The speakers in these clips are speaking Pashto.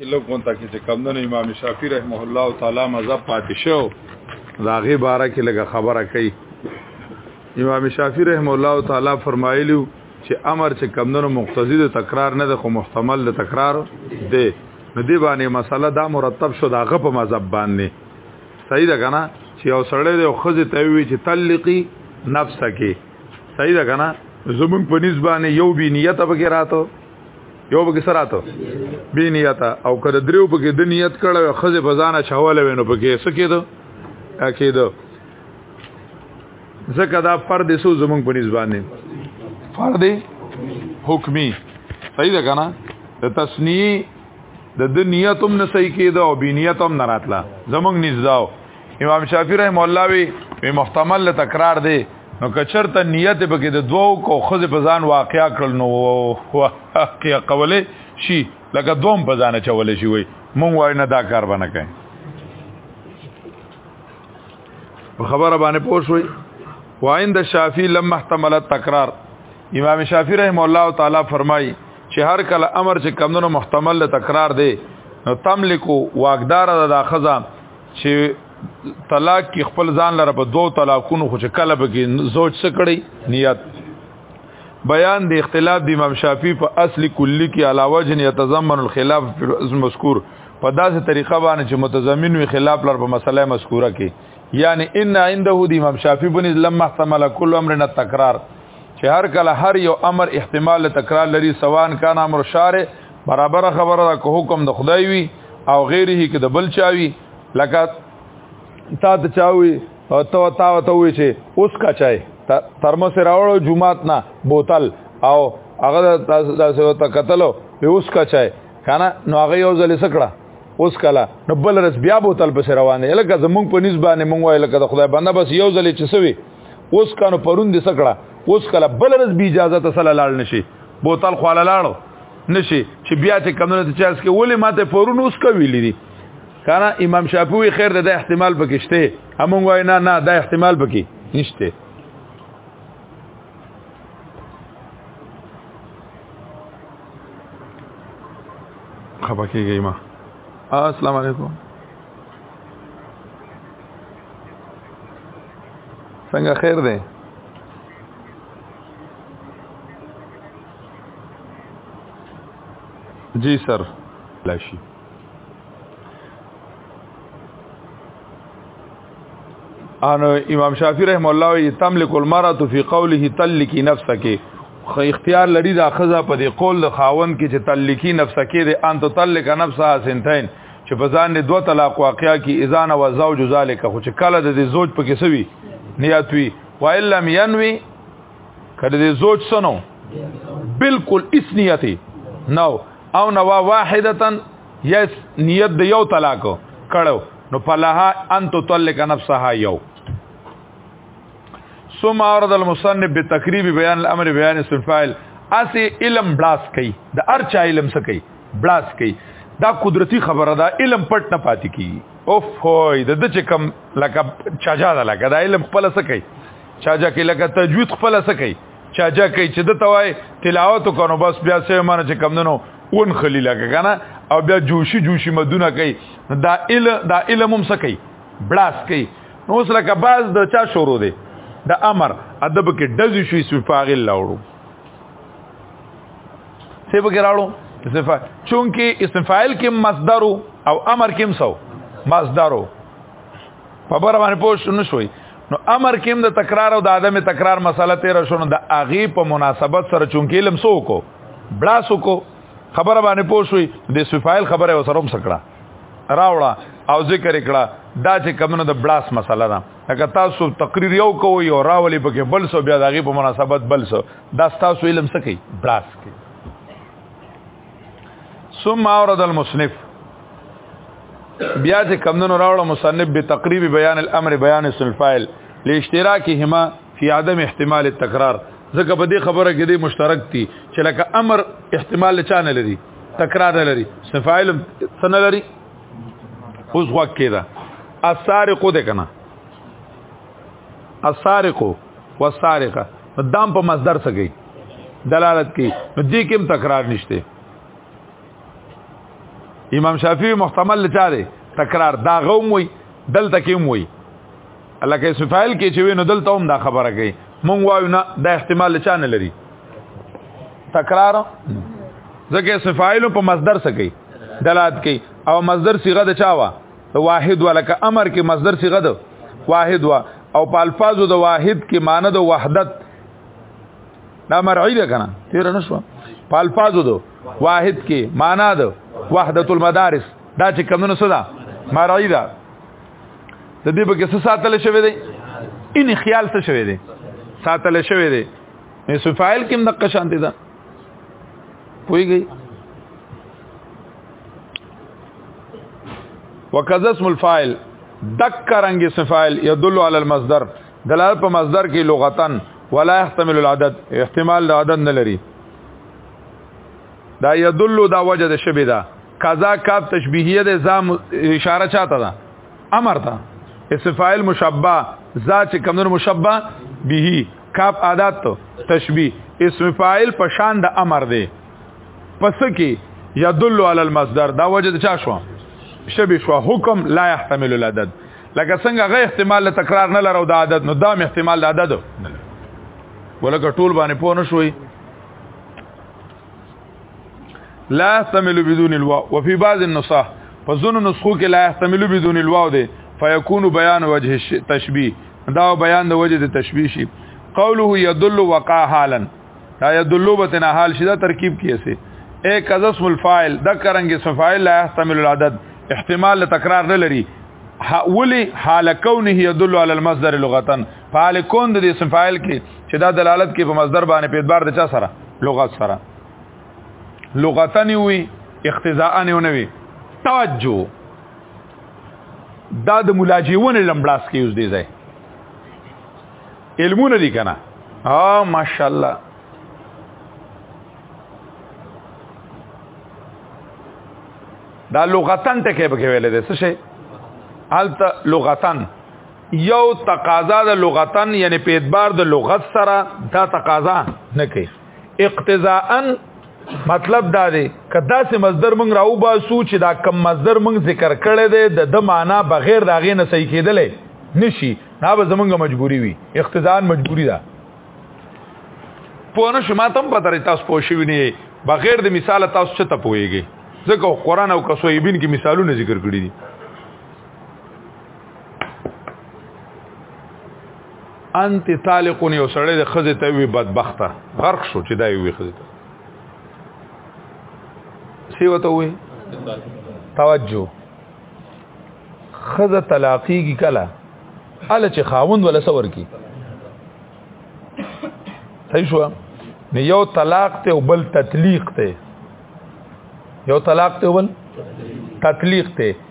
کې لګون تا کې چې کمندونو امام شافعي رحمه الله تعالی مذهب پاتې شو دا غي باره کې لګه خبره کوي امام شافعي رحم الله تعالی فرمایلی چې امر چې کمندونو مقتضی د تکرار نه د خو محتمل د تکرار دی نو دی باندې مسله دا مرتب شو دا غ په مذهب باندې صحیح ده کنه چې یو سړی دی خو ځه ته وی چې تلقی نفس کې صحیح ده کنه زمون په نسبانه یو بی نیت پکې راته یو به سراته بی نیت او کړه دریو په کې د نیت کړه خزه بزانه چاواله وینو په کې څه کېدو اکیدو زکه دا فرد سو زمونږ په نسبت نه فرد حکمی صحیح ده کنه د تسنیه د د نیت هم نه صحیح کېده او بی نیت هم نه راتله زمونږ نږداو امام شافعی رحم الله وی محتمل تکرار دی نو کچرته نیت به کې د دوو کو خزه په ځان واقعیا کړل نو واقعیا قوله شي لکه دوم په ځان چولې شي وي مونږ وای نه دا کار باندې کوي په خبره باندې پوښوي وایند شافعی لما احتمل تکرار امام شافعی رحم الله تعالی فرمایي چې هر کله امر چې کمونو محتمل تکرار دی نو تملکو واقدار د خزه چې طلاق کې خپل ځان لره په دوو طلاقونو خو چې کله به کې زوج څه کړی نیت بیان د اختلاف د امام شافعي په اصل کلی کې علاوه جن يتضمن الخلاف مذکور په داسې طریقه باندې چې متضمن وي خلاف لر په مسله مذکوره کې یعنی ان عنده د امام شافعي بن لما احتمل كل امر التکرار چې هر کله هر یو امر احتمال تکرار لري سوان کان امر شارع برابر خبره ده که حکم د خدای وي او غیره کې د بل چاوي لکه تا ته چاوي او تو تا ته وی چې اوس کا چای ترمس راوړو جمعات نه بوتل او هغه تاسو ته قتلو په اوس کا چای کنه نو هغه یو ځل سکړه اوس کله نو بل رس بیا بوتل پس روانه لکه زمونږ په نسبانه مونږ وای لکه خدای بنده بس یو ځل چې سوي اوس کانو پرون دې سکړه اوس کله بل رس بی اجازه ته سره لاړ نشي بوتل خواله لاړو نشي چې بیا چې کمونه ته چاس کې ولې ماته پرون اوس کوي لري کنه امام شافعي خیر ده د احتمال پکې شته همون وای نه نه دا احتمال پکې نشته خپه کېږي ما السلام علیکم څنګه خیر ده جی سر لاشي ان امام شافعی رحم الله تملک المرأه فی قوله تلکی نفسک خو اختیار لري دا خزه په دې قول د خاون کې چې تلکی نفسکې د ان تطلق نفسها سنتين چې په ځان دې دوه طلاق واقعیا کې اذان او زوج ذالک خو چې کله د زوج په کې سوي نیت وی والا ينوي کله دې زوج سنو بالکل اس نیت نو او نوا واحدتا یس نیت د یو طلاق کړو نو فلها ان تطلق نفسها یو ثم اورد المصنف بتقریب بیان الامر بیان اسم فاعل اسی علم بلاس کوي د ارچا علم څه کوي بلاس کوي دا قدرتی خبره ده علم پټ نه پاتې کی اوف هوی د د چکم لکه چاجا ده لکه دا علم خپل څه کوي چاجا کې لکه تجوید خپل سکی چاجا کې چې د توای تلاوت کوو بس بیا سه معنی چې کم دنو اون خلی لکه کنه او بیا جوشي جوشي مدونه کوي دا ال دا علم هم سکی بلاس کوي نو سره کا باز د چا شروع دی د امر ادب کې دزي شوی سفاغل لاوړو څه به راړو استفاعل چونکی استفاعل کې مصدر او امر کې هم سو مصدر په بره باندې پوه شو نشوي نو امر کې هم د تکرار او د عدم تکرار مسله تیر شونه د اغي په مناسبت سره چونکې لم سو کو بلا سو کو خبره باندې پوښوي د سفایل خبره وسروم سکړه راوړه او ذکر کړه دا چې کمنو د بلاس مسله ده اګه تاسو تقریر یو کوی او راولي پکې بل سو بیا دغه په مناسبت بل سو دا تاسو علم سکی بلاس کې ثم اورد المصنف بیا چې کمندونو راوړو مصنف به تقریبی بیان الامر بیان اسم الفاعل لاشتراکهما فی عدم احتمال التکرار ځکه په دې خبره کې دې مشترک دي چې لکه امر احتمال چانه لري تکرار نه لري صفائل سن لري اوس وخت کې دا السارق ده کنه السارق والسارقه دام په مصدر څه کوي دلالت کوي نو دې کوم تکرار نشته امام شافعي محتمل لچاره تکرار دا غوم وي دلته کوم وي الله کې سفایل کې چې نو دلته هم دا خبره کوي مونږ وایو نه دا احتمال لچانه لري تکرار ځکه سفایل په مصدر څه کوي دلالت کوي او مصدر صيغه د چاوه واحد ولکه امر کې مصدر صيغه ده واحد وا او په الفاظو د واحد کې معنی د وحدت دا مرعی ده کنه تیر نه شو په الفاظو ده واحد کې معنی ده وحدت المدارس دا چې کمونه صدا مرعی ده د دې په کې څه ساتل شوی دی ان خیال څه شوی دی ساتل شوی دی سفایل کې مدقه شانتی ده پويږي وکذا اسم الفاعل دک رنگ اسم فاعل يدل على المصدر دلالت په مصدر کې لغتن ولا يحتمل العدد احتمال د عدد نه لري دا يدل دا وجه د شبه دا قضا کاب تشبیهیه د زام اشاره چاته ده امر ته اسم فاعل مشبہ ذا چې کمنو مشبہ به کاف عادت تو تشبیه اسم فاعل په شان د امر دی پس کې یدل علی المصدر دا وجه د چا شو شبی شو حکم لا يحتمل العدد لکه څنګه غي احتمال تکرار نه لرو د عدد نو دا احتمال د عدد ولکه ټول باندې پوه نه شوي لا يحتمل بدون الواو وفي بعض النسخ فزن نسخو کې لا يحتمل بدون الواو ده فيكون بيان وجه التشبيه دا بیان د وجه د تشبيه شي قوله يدل وقع حالا دا يدل بتنا حال شي دا ترکیب کیسه اے کذا اسم الفاعل دا کرنګ اسم فاعل لا يحتمل العدد احتمال تکرار نه لري ولی حال کونه يدل على المصدر لغتا فعل کون د اسم فاعل کې چې دا دلالت کې په مصدر باندې په اعتبار د چا سره لغت سره لغتنی وي اقتضاء نه ونوي توجه دا د ملاجیون لمبلاس کې یوز دی ځای علمونه دي کنه ها ماشاءالله دا لغتن ټکی به ویل دي څه شي الته لغتن یو تقاضا د لغتن یعنی په اعتبار د لغت سره دا تقاضا نه کوي اقتضاءا مطلب دا دی که داسې مصدر مونږ راو باسو چې دا کم مصدر مونږ ذکر کړی دی د د معنا بغیر دا غې نه صحیح کېدلې نشي دا به زمونږ مجبوری وي اقتضاء مجبوری ده پوه نه شو ما تم پته لري تاسو پوه شوي نه بغیر د مثال تاسو څه ته پوهیږئ ځکه قرآن او کسویبین کې مثالونه ذکر کړی دي انت طالق یو سړی د خزه ته وی بدبخته غرق شو چې دا وی خزه ته سی وته وی توجه خزه طلاقی کی کلا ال چې خاوند ولا سور کی صحیح شو نه یو طلاق ته او بل تطلیق ته یو طلاق ته او بل تطلیق ته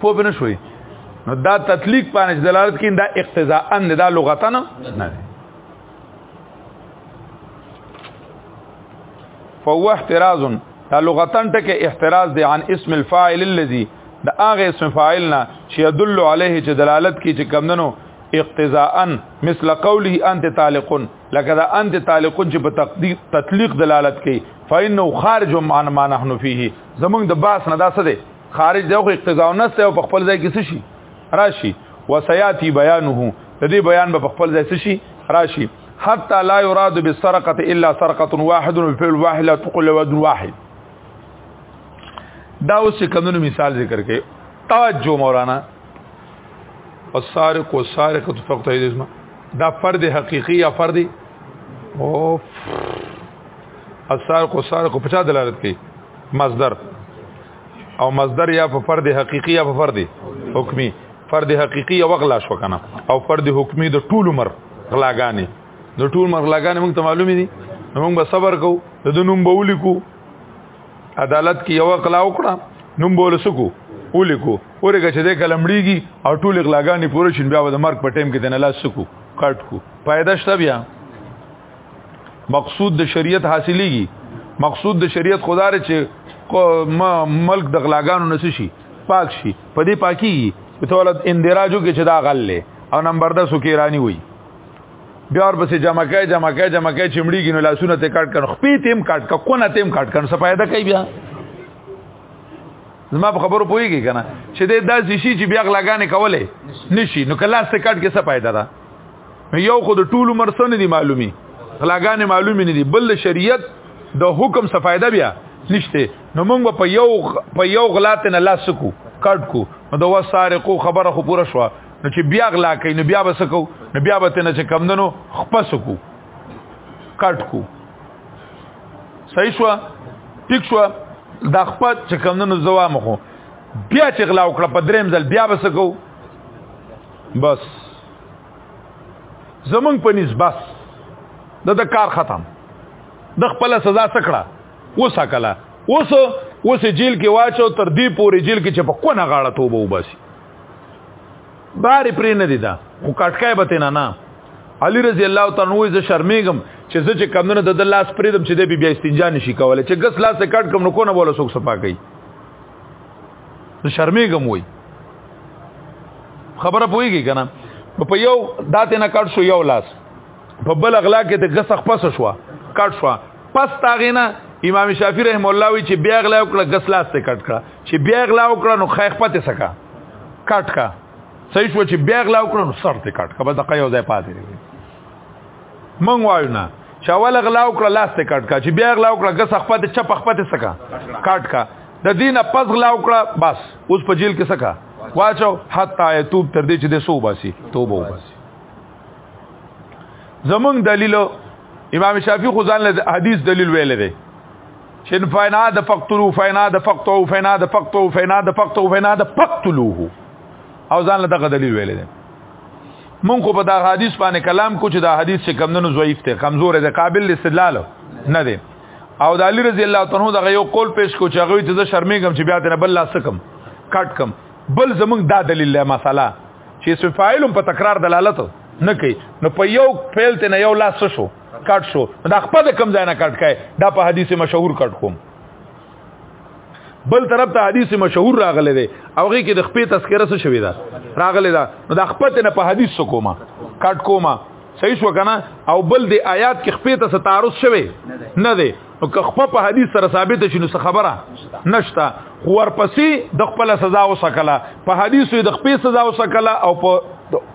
پوه بنه شوي نو دا تطلیق باندې دلالت کوي دا اقتضاء ان دا لغتا نه نه فهو احتراز دا لغتا ټکه احتراز دی عن اسم الفاعل الذي دا هغه اسم فاعل نه چې يدل عليه چې دلالت کوي چې کمندنو اقتضاءا مثل قوله انت طالق لکه دا انت طالق چې په تقدیر تطلیق دلالت کوي فإنه خارج عن ما نحن فيه زمونږ د باس نه داسه دی خارج دی خو اقتضاء نسته او په خپل ځای کې شي راشي وسياتي بیانه د دې بیان به په خپل ځای شي راشي حتى لا يراد بالسرقه الا سرقه واحد والفعل واحد لا تقل وزن واحد دا اوس کمونو مثال ذکر کړي توجه مولانا والسارق والسارقه فقط دا فرد حقيقي یا فرد اوف السارق والسارق په چا دلالت کوي مصدر او مصدر یا په فرد حقيقي یا په فرد حکمی فرد حقيقي یو غلا شو کنه او فرد حکمی د ټول عمر غلاګانې د ټول عمر غلاګانې موږ ته معلومې دي موږ به صبر کو د دنوم به ولیکو عدالت کې یو غلا وکړه نوم به ولسکو ولیکو اورګه چې د کلمړیږي او ټول غلاګانې پوره شین بیا د مرګ په ټیم کې د نه لاس سکو کټ کو پیدا شته بیا مقصود د شریعت حاصلېږي مقصود د شریعت خدای چې ملک د غلاګانو نس شي پاک شي په دې پاکي په تولد اندراجو کې چې دا غل له او نمبر 10 سکیرانی وي بیا ور پسې جمع کای جمع کای جمع کای چمړي کې نو لاسونه ته کټ کړ خپې تیم کټ ک کونه تیم کټ کړ څه فائدہ کوي بیا زما په خبرو پويږي کنه چې د داسې شي چې بیا غلاګانې کولې نشي نو کلاس ته کټ کې څه فائدہ ده یو خو د ټول عمر سره دي معلومي غلاګانې معلومي نه دي بل شریعت د حکم څخه فائدہ بیا نشته نو موږ په یو په یو غلات نه لاس کو کټ کو نو د وسارقو خبره خو پوره شو نو چې بیا غلا کوي نو بیا بس کو نو بیا به تنه چې کم دنو خپس کو کټ کو صحیح شو ټیک شو دا خپل چې کم دنو زوام خو بیا چې غلا وکړه په دریم ځل بیا بس کو بس زمنګ په نس بس د د کار ختم د خپل سزا سکړه وسه کلا اوس اوس جیل کې واچو تر دې پورې جیل کې چې په کونه غاړه توبه وباسي بارې پرې نه دي دا خو کټکای به تینا نه علی رضی الله تعالی عنہ زه شرمېږم چې زه چې کمونه د لاس پرې دم چې دې بیا استنجا نشي کولای چې ګس لاس کټ کم نو کو نه بوله سوک صفا کوي نو شرمېږم وای خبره پويږي کنه په یو داتې نه کټ شو یو لاس په بل اغلا کې ته غسخ پس شو کټ شو پس تاغینا امام شافعی رحم الله وی چې بیا غلا وکړه غس لاس ته کټ کړه چې بیا غلا وکړه نو خیخ پته سکا کټ کا صحیح شو چې بیا غلا وکړه نو سر ته کټ کا بس دقه یو ځای پاتې مونږ وایو نه چې اول غلا وکړه لاس ته کټ کا چې بیا غلا وکړه ګس خپل چپ خپل سکا کټ کا د دین پس غلا وکړه بس اوس په جیل کې سکا واچو حتا یتوب تر دې چې د سو باسي توبه وباسي زمونږ دلیل امام شافعی خو ځان له حدیث دلیل ویل دی شن فینا د فقتلو فینا د فقتو فینا د فقتو فینا د فقتو فینا د فقتلوه او ځان له دغه دلیل ویل دی مونږ خو په دا حدیث باندې کلام کو چې دا حدیث چې کمندونو ضعیف دی کمزور دی قابل استدلال نه دی او د علی رضی الله تعالی دغه یو قول پیش کو چې هغه ته زه شرمېږم چې بیا ته بل لاس کم کټ کم بل زمونږ دا دلیل له مساله چې اسم فاعل په تکرار دلالت نه کوي نو په یو فعل ته نه یو لاس شو کټ شو دا خپل کم ځای نه کټ کای دا په حدیث مشهور کټ کوم بل طرف ته حدیث مشهور راغلی دی او هغه کې د خپې تذکره څه شوی دا راغلی دا نو د خپت نه په حدیث کومه کټ کومه صحیح شو کنه او بل دی آیات کې خپې ته ستارث شوی نه دی او که خپه په حدیث سره ثابت شي نو څه خبره نشتا خو ورپسې د خپل سزا وسکله په حدیث د خپې سزا وسکله او په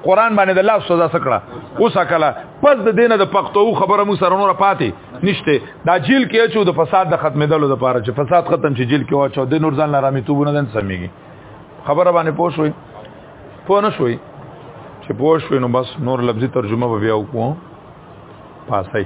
قران باندې د الله سزا سکړه وسکله پس د دینه د پښتو خبره مو سره نور پاتې نشته دا جیل کې چې د فساد د ختمېدلو لپاره چې فساد ختم چې جیل کې واچو د نور ځان لارامي توبونه دن سميږي خبره باندې پوه شوي پوه نه شوي چې پوه شوي نو بس نور لفظي ترجمه به بیا وکړو پاسای